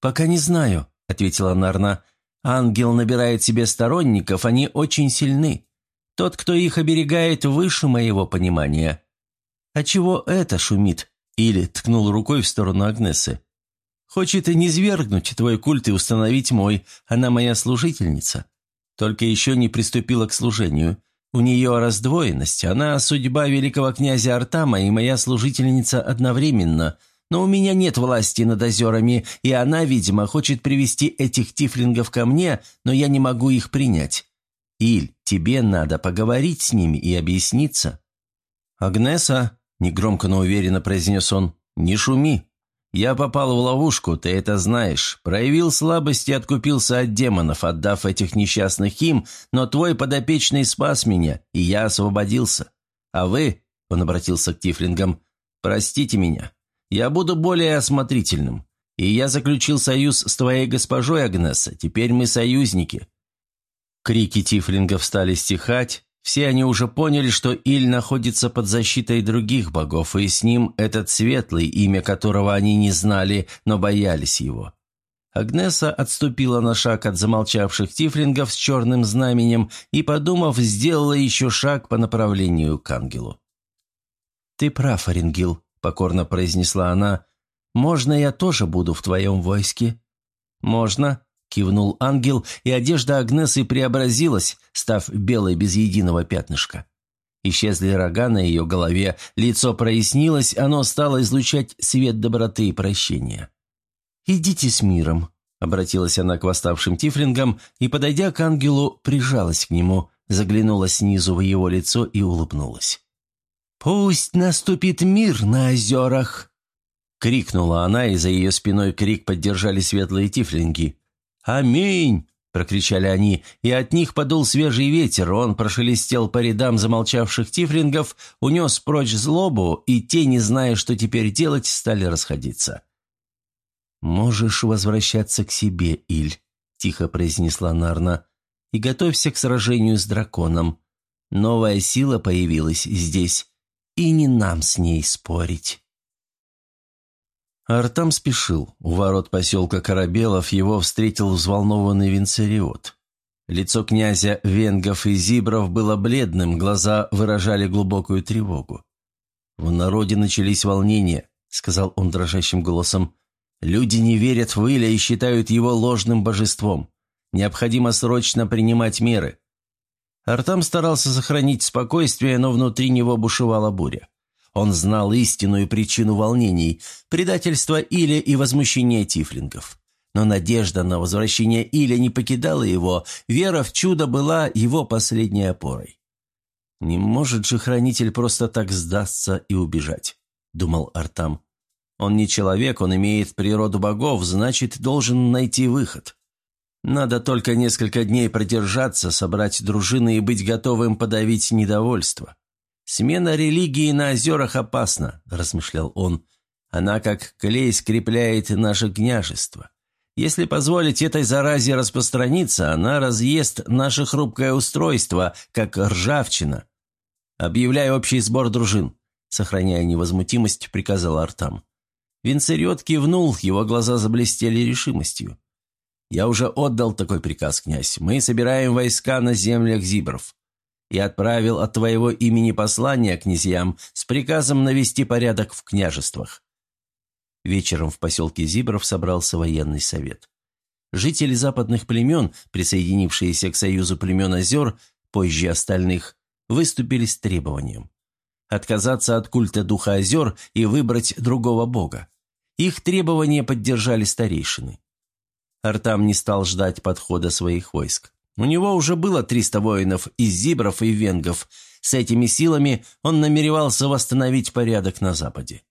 «Пока не знаю», – ответила Нарна. «Ангел набирает себе сторонников, они очень сильны. Тот, кто их оберегает, выше моего понимания». «А чего это шумит?» Или ткнул рукой в сторону Агнесы. «Хочет и низвергнуть твой культ и установить мой. Она моя служительница. Только еще не приступила к служению. У нее раздвоенность. Она судьба великого князя Артама и моя служительница одновременно. Но у меня нет власти над озерами, и она, видимо, хочет привести этих тифлингов ко мне, но я не могу их принять. Иль, тебе надо поговорить с ними и объясниться». «Агнеса», — негромко, но уверенно произнес он, — «не шуми. Я попал в ловушку, ты это знаешь. Проявил слабость и откупился от демонов, отдав этих несчастных им, но твой подопечный спас меня, и я освободился. А вы, — он обратился к тифлингам, — простите меня. Я буду более осмотрительным. И я заключил союз с твоей госпожой, Агнеса. Теперь мы союзники». Крики тифлингов стали стихать, все они уже поняли, что Иль находится под защитой других богов, и с ним этот светлый, имя которого они не знали, но боялись его. Агнеса отступила на шаг от замолчавших тифлингов с черным знаменем и, подумав, сделала еще шаг по направлению к ангелу. «Ты прав, Оренгил», — покорно произнесла она. «Можно я тоже буду в твоем войске?» «Можно», кивнул ангел, и одежда Агнесы преобразилась, став белой без единого пятнышка. Исчезли рога на ее голове, лицо прояснилось, оно стало излучать свет доброты и прощения. «Идите с миром», — обратилась она к восставшим тифлингам и, подойдя к ангелу, прижалась к нему, заглянула снизу в его лицо и улыбнулась. «Пусть наступит мир на озерах!» Крикнула она, и за ее спиной крик поддержали светлые тифлинги. «Аминь!» – прокричали они, и от них подул свежий ветер, он прошелестел по рядам замолчавших тифлингов, унес прочь злобу, и те, не зная, что теперь делать, стали расходиться. «Можешь возвращаться к себе, Иль», – тихо произнесла Нарна, – «и готовься к сражению с драконом. Новая сила появилась здесь, и не нам с ней спорить». Артам спешил. У ворот поселка Корабелов его встретил взволнованный винцериот. Лицо князя Венгов и Зибров было бледным, глаза выражали глубокую тревогу. «В народе начались волнения», — сказал он дрожащим голосом. «Люди не верят в Иля и считают его ложным божеством. Необходимо срочно принимать меры». Артам старался сохранить спокойствие, но внутри него бушевала буря. Он знал истинную причину волнений – предательство Иля и возмущение тифлингов. Но надежда на возвращение Иля не покидала его, вера в чудо была его последней опорой. «Не может же хранитель просто так сдастся и убежать», – думал Артам. «Он не человек, он имеет природу богов, значит, должен найти выход». Надо только несколько дней продержаться, собрать дружины и быть готовым подавить недовольство. «Смена религии на озерах опасна», – размышлял он. «Она как клей скрепляет наше княжество. Если позволить этой заразе распространиться, она разъест наше хрупкое устройство, как ржавчина. Объявляю общий сбор дружин», – сохраняя невозмутимость, приказал Артам. Винцериот кивнул, его глаза заблестели решимостью. «Я уже отдал такой приказ, князь. Мы собираем войска на землях Зибров и отправил от твоего имени послание князьям с приказом навести порядок в княжествах». Вечером в поселке Зибров собрался военный совет. Жители западных племен, присоединившиеся к союзу племен озер, позже остальных, выступили с требованием. Отказаться от культа духа озер и выбрать другого бога. Их требования поддержали старейшины. Артам не стал ждать подхода своих войск. У него уже было 300 воинов из зибров и венгов. С этими силами он намеревался восстановить порядок на западе.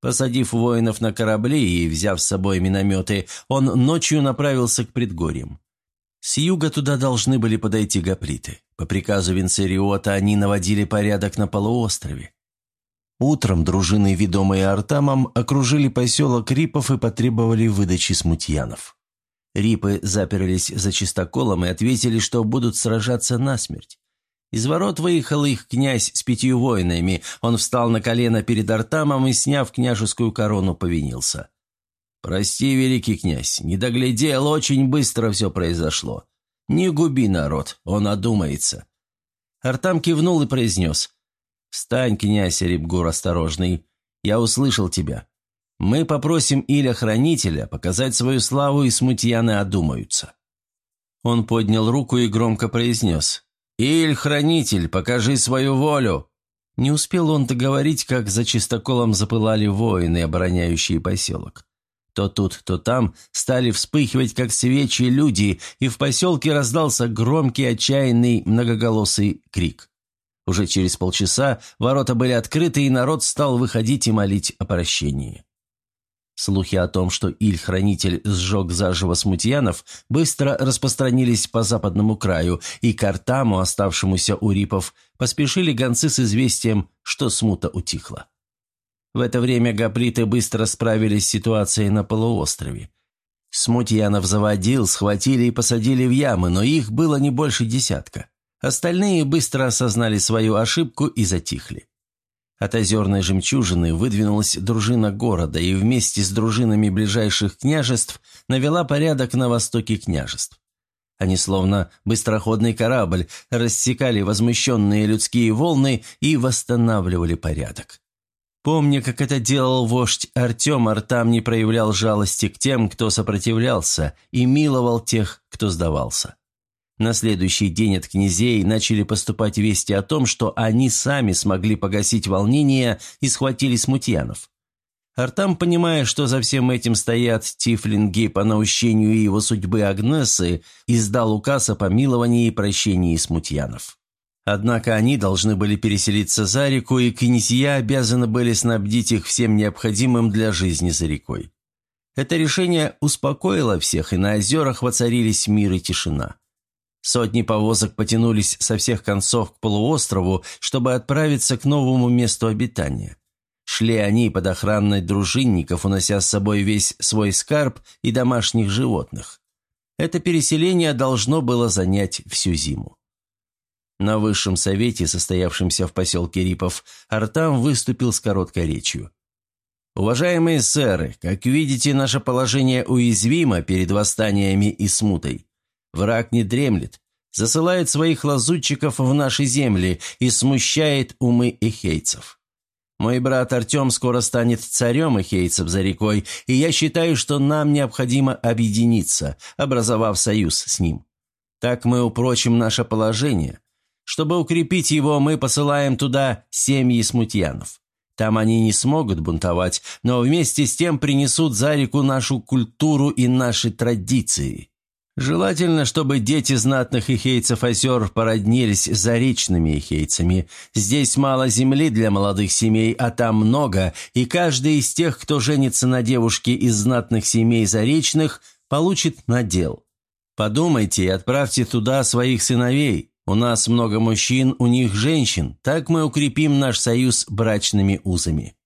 Посадив воинов на корабли и взяв с собой минометы, он ночью направился к предгорьям. С юга туда должны были подойти гоплиты. По приказу Винцериота они наводили порядок на полуострове. Утром дружины, ведомые Артамом, окружили поселок Рипов и потребовали выдачи смутьянов. Рипы заперлись за чистоколом и ответили, что будут сражаться насмерть. Из ворот выехал их князь с пятью воинами. Он встал на колено перед Артамом и, сняв княжескую корону, повинился. «Прости, великий князь, не доглядел, очень быстро все произошло. Не губи народ, он одумается». Артам кивнул и произнес. «Встань, князь Рибгур осторожный. Я услышал тебя. Мы попросим Иля-хранителя показать свою славу, и смутьяны одумаются». Он поднял руку и громко произнес. «Иль-хранитель, покажи свою волю!» Не успел он договорить, как за чистоколом запылали воины, обороняющие поселок. То тут, то там стали вспыхивать, как свечи, люди, и в поселке раздался громкий, отчаянный, многоголосый крик. Уже через полчаса ворота были открыты, и народ стал выходить и молить о прощении. Слухи о том, что Иль-хранитель сжег заживо смутьянов, быстро распространились по западному краю, и к Артаму, оставшемуся у рипов, поспешили гонцы с известием, что смута утихла. В это время гаприты быстро справились с ситуацией на полуострове. Смутьянов заводил, схватили и посадили в ямы, но их было не больше десятка. Остальные быстро осознали свою ошибку и затихли. От озерной жемчужины выдвинулась дружина города и вместе с дружинами ближайших княжеств навела порядок на востоке княжеств. Они словно быстроходный корабль рассекали возмущенные людские волны и восстанавливали порядок. Помня, как это делал вождь Артем, Артам не проявлял жалости к тем, кто сопротивлялся, и миловал тех, кто сдавался. На следующий день от князей начали поступать вести о том, что они сами смогли погасить волнение и схватили смутьянов. Артам, понимая, что за всем этим стоят тифлинги по наущению его судьбы Агнесы, издал указ о помиловании и прощении смутьянов. Однако они должны были переселиться за реку, и князья обязаны были снабдить их всем необходимым для жизни за рекой. Это решение успокоило всех, и на озерах воцарились мир и тишина. Сотни повозок потянулись со всех концов к полуострову, чтобы отправиться к новому месту обитания. Шли они под охраной дружинников, унося с собой весь свой скарб и домашних животных. Это переселение должно было занять всю зиму. На высшем совете, состоявшемся в поселке Рипов, Артам выступил с короткой речью. «Уважаемые сэры, как видите, наше положение уязвимо перед восстаниями и смутой. Враг не дремлет, засылает своих лазутчиков в наши земли и смущает умы эхейцев. Мой брат Артем скоро станет царем эхейцев за рекой, и я считаю, что нам необходимо объединиться, образовав союз с ним. Так мы упрочим наше положение. Чтобы укрепить его, мы посылаем туда семьи смутьянов. Там они не смогут бунтовать, но вместе с тем принесут за реку нашу культуру и наши традиции. Желательно, чтобы дети знатных ихейцев озер породнились с заречными ихейцами. Здесь мало земли для молодых семей, а там много, и каждый из тех, кто женится на девушке из знатных семей заречных, получит надел. Подумайте и отправьте туда своих сыновей. У нас много мужчин, у них женщин. Так мы укрепим наш союз брачными узами».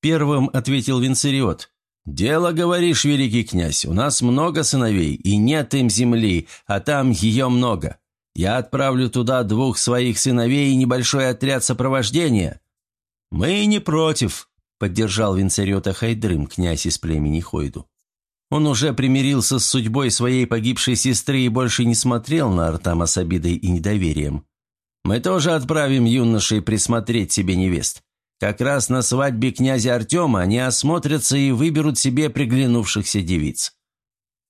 Первым ответил Винцериот. «Дело, говоришь, великий князь, у нас много сыновей, и нет им земли, а там ее много. Я отправлю туда двух своих сыновей и небольшой отряд сопровождения». «Мы не против», — поддержал Винцерета Хайдрым, князь из племени Хойду. Он уже примирился с судьбой своей погибшей сестры и больше не смотрел на Артама с обидой и недоверием. «Мы тоже отправим юношей присмотреть себе невест. Как раз на свадьбе князя Артема они осмотрятся и выберут себе приглянувшихся девиц».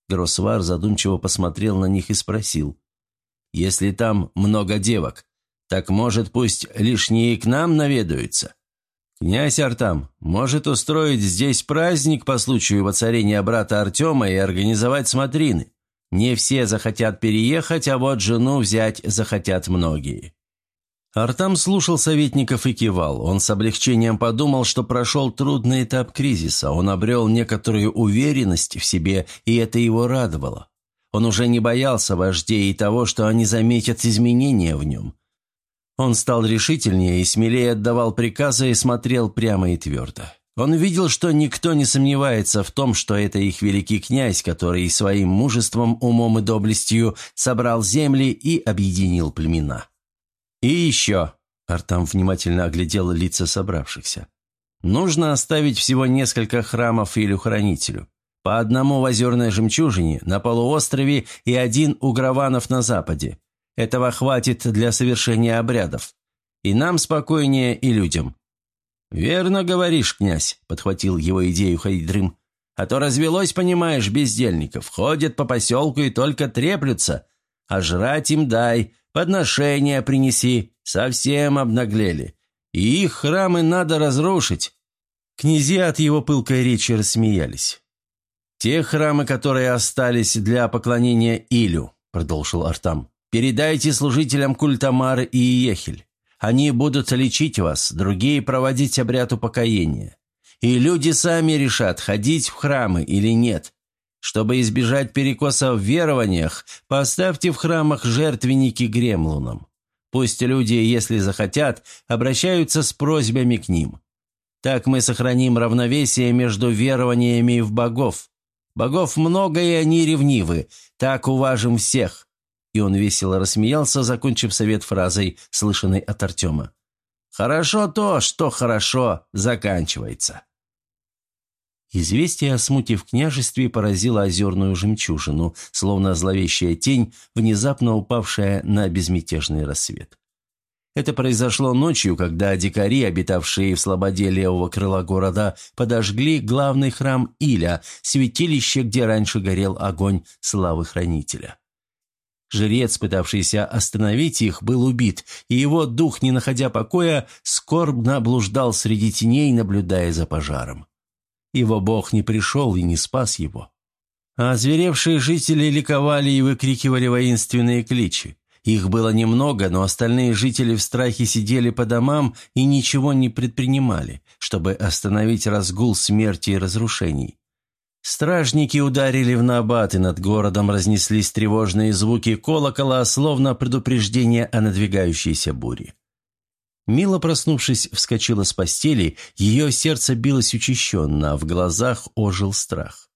Гросвар задумчиво посмотрел на них и спросил. «Если там много девок, так, может, пусть лишние к нам наведаются? Князь Артам может устроить здесь праздник по случаю воцарения брата Артема и организовать смотрины. Не все захотят переехать, а вот жену взять захотят многие». Артам слушал советников и кивал. Он с облегчением подумал, что прошел трудный этап кризиса. Он обрел некоторую уверенность в себе, и это его радовало. Он уже не боялся вождей и того, что они заметят изменения в нем. Он стал решительнее и смелее отдавал приказы и смотрел прямо и твердо. Он видел, что никто не сомневается в том, что это их великий князь, который своим мужеством, умом и доблестью собрал земли и объединил племена. «И еще», – Артам внимательно оглядел лица собравшихся, – «нужно оставить всего несколько храмов или хранителю. По одному в озерной жемчужине, на полуострове и один у Граванов на западе. Этого хватит для совершения обрядов. И нам спокойнее, и людям». «Верно говоришь, князь», — подхватил его идею Хайдрым. «А то развелось, понимаешь, бездельников. Ходят по поселку и только треплются. А жрать им дай, подношения принеси. Совсем обнаглели. И их храмы надо разрушить». Князья от его пылкой речи рассмеялись. «Те храмы, которые остались для поклонения Илю», — продолжил Артам, — «передайте служителям культа Мары и Ехель. Они будут лечить вас, другие проводить обряд упокоения. И люди сами решат, ходить в храмы или нет. Чтобы избежать перекоса в верованиях, поставьте в храмах жертвенники гремлунам. Пусть люди, если захотят, обращаются с просьбами к ним. Так мы сохраним равновесие между верованиями в богов. Богов много, и они ревнивы. Так уважим всех. И он весело рассмеялся, закончив совет фразой, слышанной от Артема. «Хорошо то, что хорошо заканчивается». Известие о смуте в княжестве поразило озерную жемчужину, словно зловещая тень, внезапно упавшая на безмятежный рассвет. Это произошло ночью, когда дикари, обитавшие в слободе левого крыла города, подожгли главный храм Иля, святилище, где раньше горел огонь славы хранителя. Жрец, пытавшийся остановить их, был убит, и его дух, не находя покоя, скорбно блуждал среди теней, наблюдая за пожаром. Его бог не пришел и не спас его. А озверевшие жители ликовали и выкрикивали воинственные кличи. Их было немного, но остальные жители в страхе сидели по домам и ничего не предпринимали, чтобы остановить разгул смерти и разрушений. Стражники ударили в набат, и над городом разнеслись тревожные звуки колокола, словно предупреждение о надвигающейся буре. Мила, проснувшись, вскочила с постели, ее сердце билось учащенно, а в глазах ожил страх.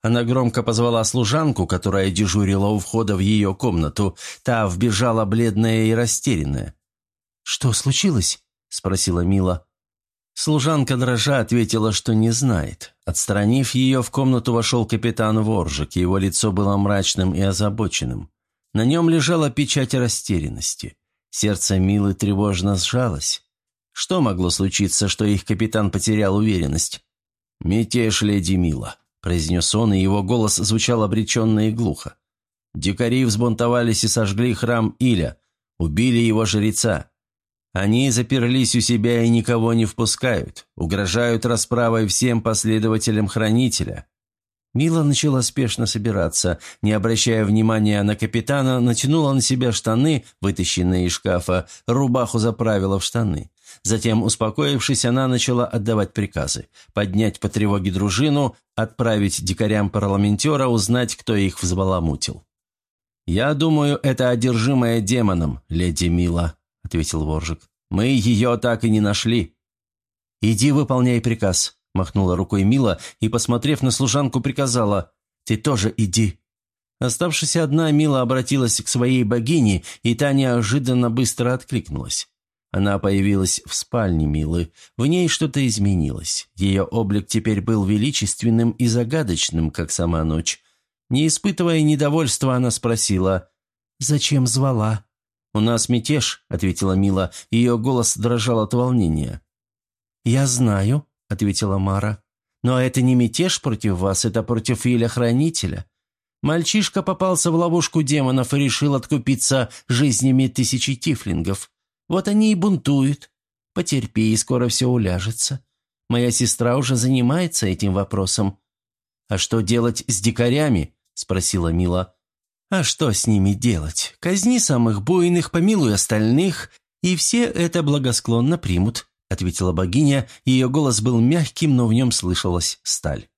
Она громко позвала служанку, которая дежурила у входа в ее комнату. Та вбежала бледная и растерянная. «Что случилось?» – спросила Мила. Служанка дрожа ответила, что не знает. Отстранив ее, в комнату вошел капитан Воржик, его лицо было мрачным и озабоченным. На нем лежала печать растерянности. Сердце Милы тревожно сжалось. Что могло случиться, что их капитан потерял уверенность? «Мятеж, леди Мила», – произнес он, и его голос звучал обреченно и глухо. «Дикари взбунтовались и сожгли храм Иля, убили его жреца. Они заперлись у себя и никого не впускают, угрожают расправой всем последователям Хранителя. Мила начала спешно собираться. Не обращая внимания на капитана, натянула на себя штаны, вытащенные из шкафа, рубаху заправила в штаны. Затем, успокоившись, она начала отдавать приказы. Поднять по тревоге дружину, отправить дикарям-парламентера, узнать, кто их взбаламутил. «Я думаю, это одержимая демоном, леди Мила», — ответил Воржик. «Мы ее так и не нашли». «Иди выполняй приказ», — махнула рукой Мила и, посмотрев на служанку, приказала. «Ты тоже иди». Оставшись одна, Мила обратилась к своей богине, и та неожиданно быстро откликнулась. Она появилась в спальне Милы. В ней что-то изменилось. Ее облик теперь был величественным и загадочным, как сама ночь. Не испытывая недовольства, она спросила, «Зачем звала?» «У нас мятеж», — ответила Мила. Ее голос дрожал от волнения. «Я знаю», — ответила Мара. «Но это не мятеж против вас, это против Иля-Хранителя. Мальчишка попался в ловушку демонов и решил откупиться жизнями тысячи тифлингов. Вот они и бунтуют. Потерпи, и скоро все уляжется. Моя сестра уже занимается этим вопросом». «А что делать с дикарями?» — спросила Мила. А что с ними делать? Казни самых буйных, помилуй остальных, и все это благосклонно примут», — ответила богиня, ее голос был мягким, но в нем слышалась сталь.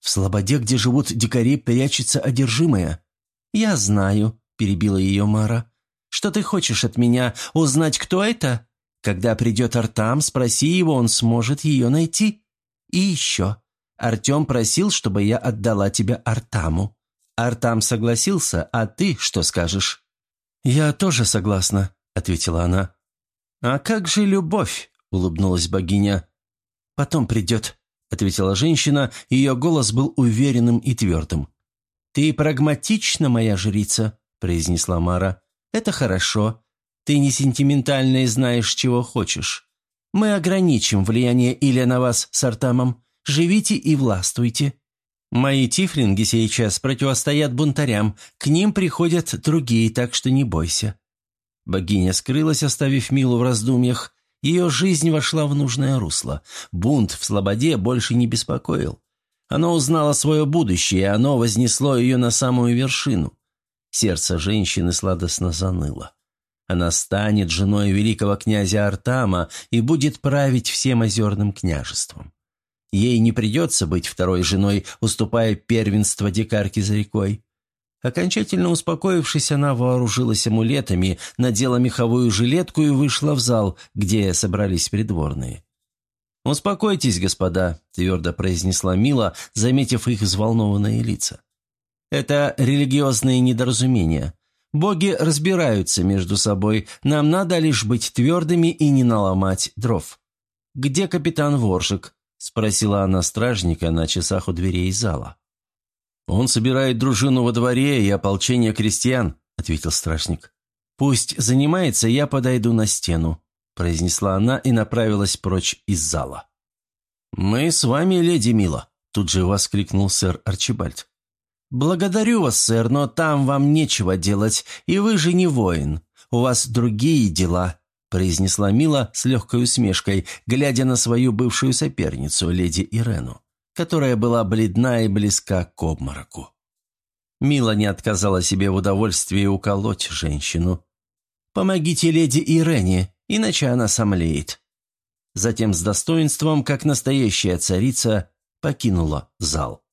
«В слободе, где живут дикари, прячется одержимая». «Я знаю», — перебила ее Мара. «Что ты хочешь от меня? Узнать, кто это? Когда придет Артам, спроси его, он сможет ее найти. И еще. Артем просил, чтобы я отдала тебя Артаму. Артам согласился, а ты что скажешь?» «Я тоже согласна», — ответила она. «А как же любовь?» — улыбнулась богиня. «Потом придет», — ответила женщина, ее голос был уверенным и твердым. «Ты прагматична, моя жрица», — произнесла Мара. «Это хорошо. Ты не сентиментальная и знаешь, чего хочешь. Мы ограничим влияние Илья на вас с Артамом. Живите и властвуйте. Мои тифлинги сейчас противостоят бунтарям, к ним приходят другие, так что не бойся». Богиня скрылась, оставив Милу в раздумьях. Ее жизнь вошла в нужное русло. Бунт в Слободе больше не беспокоил. Оно узнало свое будущее, и оно вознесло ее на самую вершину. Сердце женщины сладостно заныло. Она станет женой великого князя Артама и будет править всем озерным княжеством. Ей не придется быть второй женой, уступая первенство дикарки за рекой. Окончательно успокоившись, она вооружилась амулетами, надела меховую жилетку и вышла в зал, где собрались придворные. «Успокойтесь, господа», – твердо произнесла Мила, заметив их взволнованные лица. «Это религиозные недоразумения. Боги разбираются между собой, нам надо лишь быть твердыми и не наломать дров. Где капитан Воршик?» – спросила она стражника на часах у дверей зала. «Он собирает дружину во дворе и ополчение крестьян», – ответил стражник. «Пусть занимается, я подойду на стену», – произнесла она и направилась прочь из зала. «Мы с вами, леди Мила», – тут же воскликнул сэр Арчибальд. «Благодарю вас, сэр, но там вам нечего делать, и вы же не воин. У вас другие дела», – произнесла Мила с легкой усмешкой, глядя на свою бывшую соперницу, леди Ирену которая была бледна и близка к обмороку. Мила не отказала себе в удовольствии уколоть женщину. «Помогите леди Ирене, иначе она сомлеет». Затем с достоинством, как настоящая царица, покинула зал.